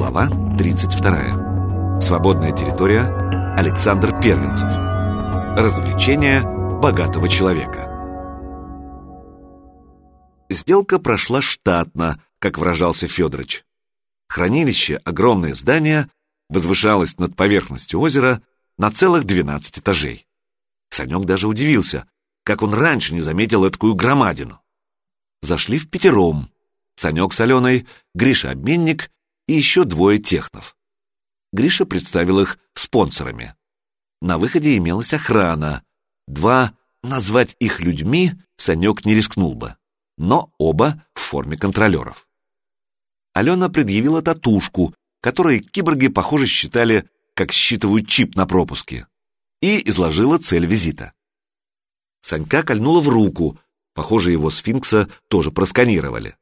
Глава 32. Свободная территория. Александр Первенцев. Развлечение богатого человека. Сделка прошла штатно, как выражался Федорович. Хранилище, огромное здание, возвышалось над поверхностью озера на целых 12 этажей. Санек даже удивился, как он раньше не заметил эткую громадину. Зашли в пятером. Санек с Аленой, Гриша-обменник и еще двое технов. Гриша представил их спонсорами. На выходе имелась охрана. Два, назвать их людьми, Санек не рискнул бы, но оба в форме контролеров. Алена предъявила татушку, которую киборги, похоже, считали, как считывают чип на пропуске, и изложила цель визита. Санька кольнула в руку, похоже, его сфинкса тоже просканировали.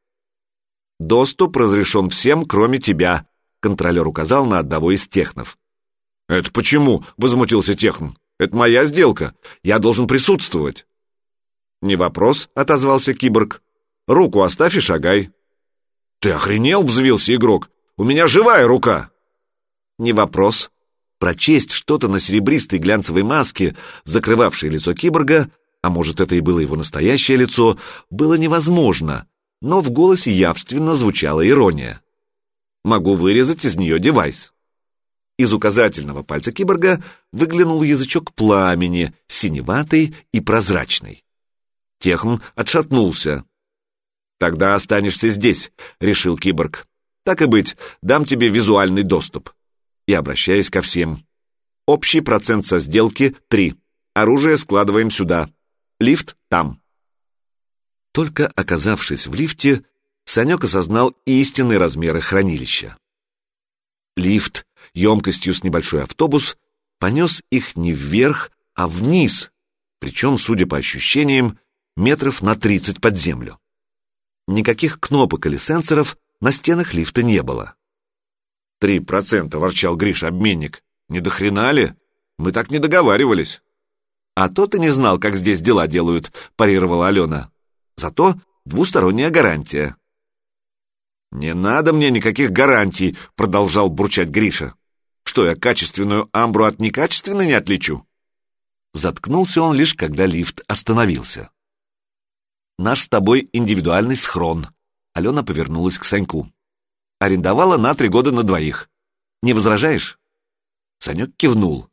«Доступ разрешен всем, кроме тебя», — контролер указал на одного из технов. «Это почему?» — возмутился техн. «Это моя сделка. Я должен присутствовать». «Не вопрос», — отозвался киборг. «Руку оставь и шагай». «Ты охренел?» — взвился игрок. «У меня живая рука!» «Не вопрос». Прочесть что-то на серебристой глянцевой маске, закрывавшей лицо киборга, а может, это и было его настоящее лицо, было невозможно, но в голосе явственно звучала ирония. «Могу вырезать из нее девайс». Из указательного пальца киборга выглянул язычок пламени, синеватый и прозрачный. Техн отшатнулся. «Тогда останешься здесь», — решил киборг. «Так и быть, дам тебе визуальный доступ». И обращаясь ко всем. «Общий процент со сделки — три. Оружие складываем сюда. Лифт там». Только оказавшись в лифте, Санек осознал истинные размеры хранилища. Лифт, емкостью с небольшой автобус, понес их не вверх, а вниз, причем, судя по ощущениям, метров на тридцать под землю. Никаких кнопок или сенсоров на стенах лифта не было. «Три процента», — ворчал Гриша-обменник. «Не до хрена ли? Мы так не договаривались». «А то ты не знал, как здесь дела делают», — парировала Алена. «Зато двусторонняя гарантия». «Не надо мне никаких гарантий», — продолжал бурчать Гриша. «Что, я качественную амбру от некачественной не отличу?» Заткнулся он лишь, когда лифт остановился наш с тобой индивидуальный схрон». Алена повернулась к Саньку. «Арендовала на три года на двоих. Не возражаешь?» Санек кивнул.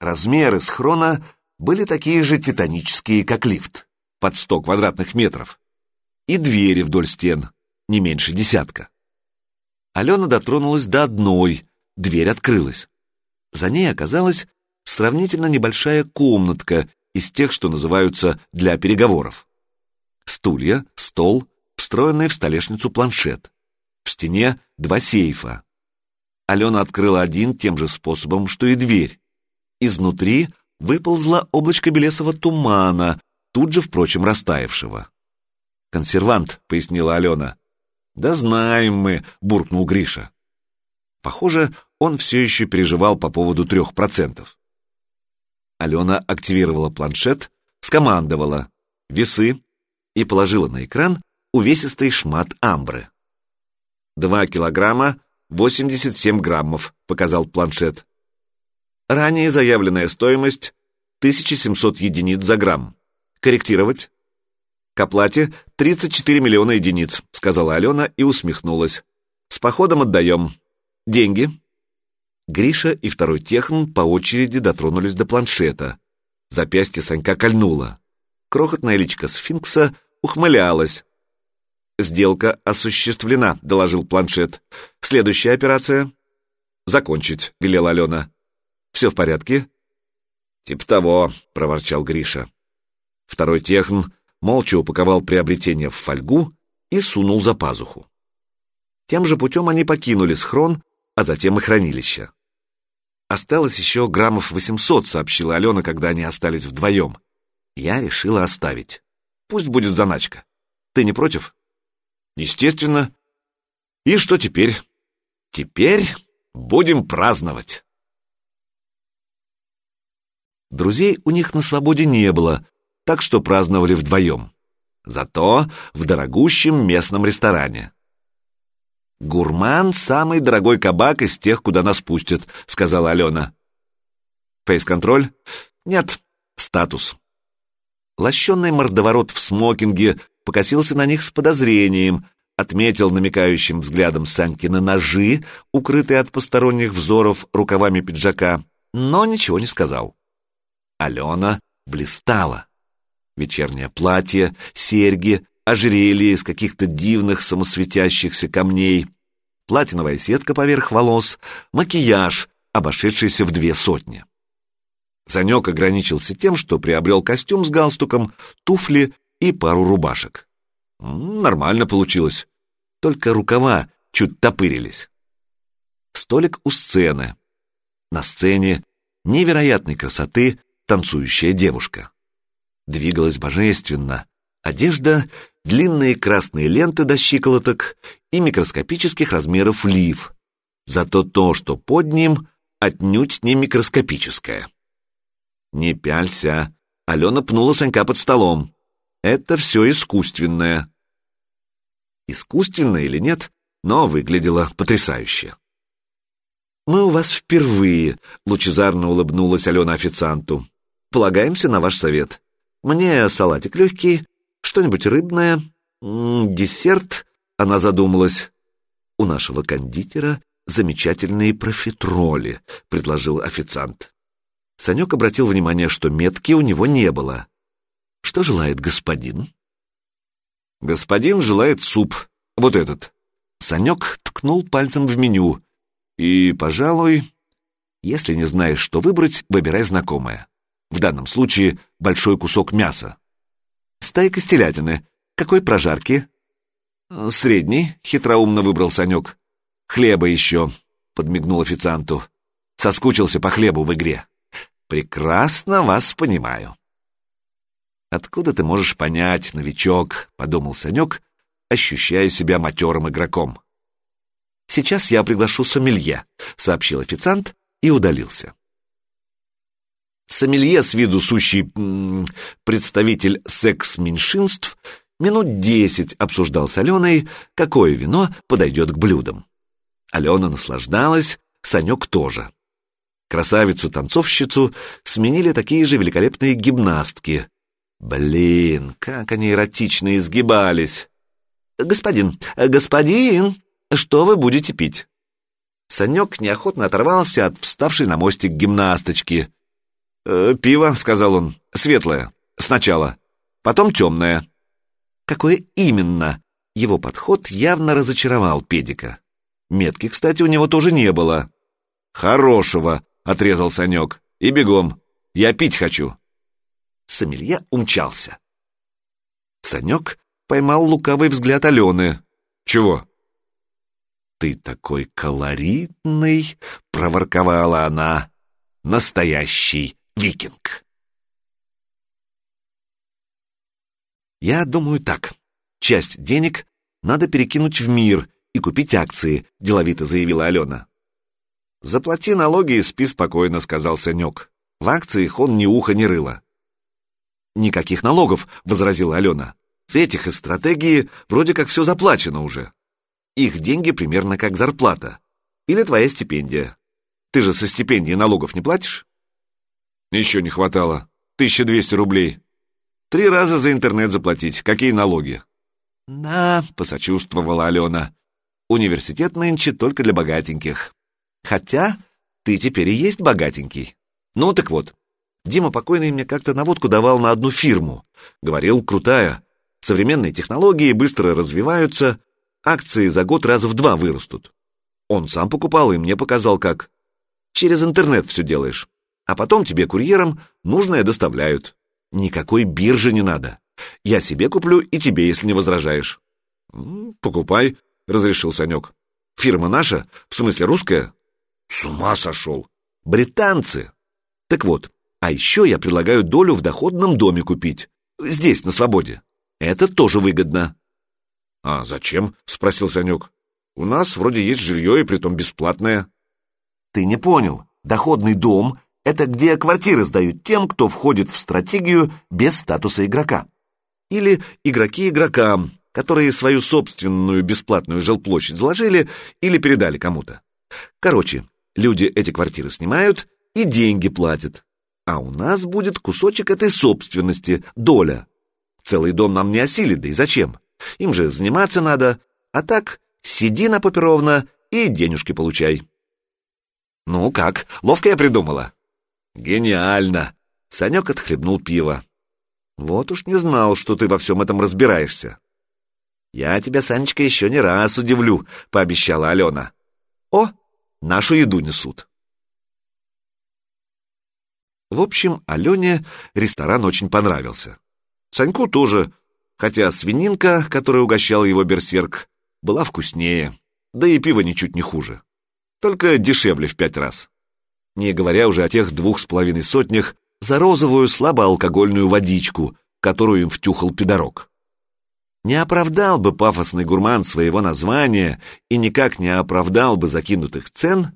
Размеры схрона были такие же титанические, как лифт, под сто квадратных метров. И двери вдоль стен, не меньше десятка. Алена дотронулась до одной, дверь открылась. За ней оказалась сравнительно небольшая комнатка из тех, что называются для переговоров стулья, стол, встроенный в столешницу планшет. В стене два сейфа. Алена открыла один тем же способом, что и дверь. Изнутри выползло облачко белесого тумана, тут же, впрочем, растаявшего. «Консервант», — пояснила Алена. «Да знаем мы», — буркнул Гриша. Похоже, он все еще переживал по поводу трех процентов. Алена активировала планшет, скомандовала. «Весы, и положила на экран увесистый шмат амбры. «Два килограмма, восемьдесят семь граммов», — показал планшет. Ранее заявленная стоимость — 1700 единиц за грамм. Корректировать? К оплате 34 миллиона единиц, сказала Алена и усмехнулась. С походом отдаем. Деньги? Гриша и второй техн по очереди дотронулись до планшета. Запястье Санька кольнуло. Крохотная личка сфинкса ухмылялась. «Сделка осуществлена», — доложил планшет. «Следующая операция?» «Закончить», — велела Алена. «Все в порядке?» «Типа того», — проворчал Гриша. Второй техн молча упаковал приобретение в фольгу и сунул за пазуху. Тем же путем они покинули схрон, а затем и хранилище. «Осталось еще граммов восемьсот», — сообщила Алена, когда они остались вдвоем. Я решила оставить. Пусть будет заначка. Ты не против? Естественно. И что теперь? Теперь будем праздновать. Друзей у них на свободе не было, так что праздновали вдвоем. Зато в дорогущем местном ресторане. «Гурман — самый дорогой кабак из тех, куда нас пустят», — сказала Алена. «Фейс-контроль?» «Нет, статус». Лощенный мордоворот в смокинге покосился на них с подозрением, отметил намекающим взглядом Санькина ножи, укрытые от посторонних взоров рукавами пиджака, но ничего не сказал. Алена блистала. Вечернее платье, серьги, ожерелье из каких-то дивных самосветящихся камней, платиновая сетка поверх волос, макияж, обошедшийся в две сотни. Санек ограничился тем, что приобрел костюм с галстуком, туфли и пару рубашек. Нормально получилось. Только рукава чуть топырились. Столик у сцены. На сцене невероятной красоты танцующая девушка. Двигалась божественно. Одежда — длинные красные ленты до щиколоток и микроскопических размеров лиф. Зато то, что под ним, отнюдь не микроскопическое. «Не пялься!» — Алена пнула Санька под столом. «Это все искусственное». Искусственно или нет, но выглядело потрясающе. «Мы у вас впервые», — лучезарно улыбнулась Алена официанту. «Полагаемся на ваш совет. Мне салатик легкий, что-нибудь рыбное, десерт», — она задумалась. «У нашего кондитера замечательные профитроли», — предложил официант. Санек обратил внимание, что метки у него не было. «Что желает господин?» «Господин желает суп. Вот этот». Санек ткнул пальцем в меню. «И, пожалуй, если не знаешь, что выбрать, выбирай знакомое. В данном случае большой кусок мяса. Стайка стелятины. Какой прожарки?» «Средний», — хитроумно выбрал Санек. «Хлеба еще», — подмигнул официанту. Соскучился по хлебу в игре. «Прекрасно вас понимаю». «Откуда ты можешь понять, новичок?» — подумал Санек, ощущая себя матерым игроком. «Сейчас я приглашу сомелье», — сообщил официант и удалился. Сомелье с виду сущий представитель секс-меньшинств минут десять обсуждал с Аленой, какое вино подойдет к блюдам. Алена наслаждалась, Санек тоже. Красавицу-танцовщицу сменили такие же великолепные гимнастки, Блин, как они эротично изгибались. Господин, господин, что вы будете пить? Санек неохотно оторвался от вставшей на мостик гимнасточки. «Э, «Пиво», — сказал он, — «светлое. Сначала. Потом темное». «Какое именно?» Его подход явно разочаровал педика. Метки, кстати, у него тоже не было. «Хорошего», — отрезал Санек. «И бегом. Я пить хочу». Сомелье умчался. Санек поймал лукавый взгляд Алены. «Чего?» «Ты такой колоритный!» — проворковала она. «Настоящий викинг!» «Я думаю так. Часть денег надо перекинуть в мир и купить акции», — деловито заявила Алена. «Заплати налоги и спи спокойно», — сказал Санек. В акциях он ни уха, ни рыла. «Никаких налогов», — возразила Алена. «С этих и стратегии вроде как все заплачено уже. Их деньги примерно как зарплата. Или твоя стипендия. Ты же со стипендии налогов не платишь?» «Еще не хватало. 1200 рублей. Три раза за интернет заплатить. Какие налоги?» «Да», — посочувствовала Алена. «Университет нынче только для богатеньких. Хотя ты теперь и есть богатенький. Ну так вот, Дима покойный мне как-то наводку давал на одну фирму. Говорил, крутая. Современные технологии быстро развиваются, акции за год раза в два вырастут. Он сам покупал и мне показал, как. Через интернет все делаешь. А потом тебе курьером нужное доставляют. Никакой биржи не надо. Я себе куплю и тебе, если не возражаешь. «Покупай», — разрешил Санек. «Фирма наша? В смысле русская?» «С ума сошел! Британцы!» «Так вот, а еще я предлагаю долю в доходном доме купить. Здесь, на свободе. Это тоже выгодно. — А зачем? — спросил Санек. — У нас вроде есть жилье, и притом бесплатное. — Ты не понял. Доходный дом — это где квартиры сдают тем, кто входит в стратегию без статуса игрока. Или игроки игрокам, которые свою собственную бесплатную жилплощадь заложили или передали кому-то. Короче, люди эти квартиры снимают и деньги платят. А у нас будет кусочек этой собственности, доля. Целый дом нам не осилит, да и зачем? Им же заниматься надо. А так, сиди на Поперовна и денежки получай. Ну как, ловко я придумала? Гениально! Санек отхлебнул пиво. Вот уж не знал, что ты во всем этом разбираешься. Я тебя, Санечка, еще не раз удивлю, пообещала Алена. О, нашу еду несут. В общем, Алене ресторан очень понравился. Саньку тоже, хотя свининка, которой угощал его берсерк, была вкуснее, да и пиво ничуть не хуже. Только дешевле в пять раз. Не говоря уже о тех двух с половиной сотнях за розовую слабоалкогольную водичку, которую им втюхал пидорок. Не оправдал бы пафосный гурман своего названия и никак не оправдал бы закинутых цен,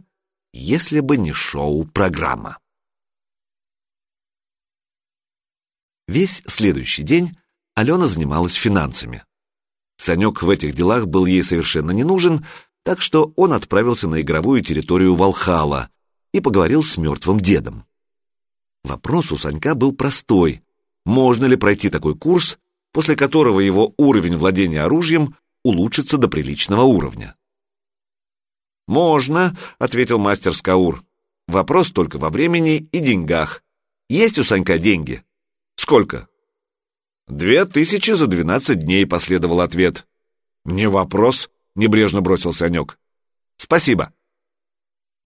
если бы не шоу-программа. Весь следующий день Алена занималась финансами. Санек в этих делах был ей совершенно не нужен, так что он отправился на игровую территорию Волхала и поговорил с мертвым дедом. Вопрос у Санька был простой. Можно ли пройти такой курс, после которого его уровень владения оружием улучшится до приличного уровня? «Можно», — ответил мастер Скаур. «Вопрос только во времени и деньгах. Есть у Санька деньги?» «Сколько?» «Две тысячи за двенадцать дней», — последовал ответ. «Не вопрос», — небрежно бросил Санек. «Спасибо».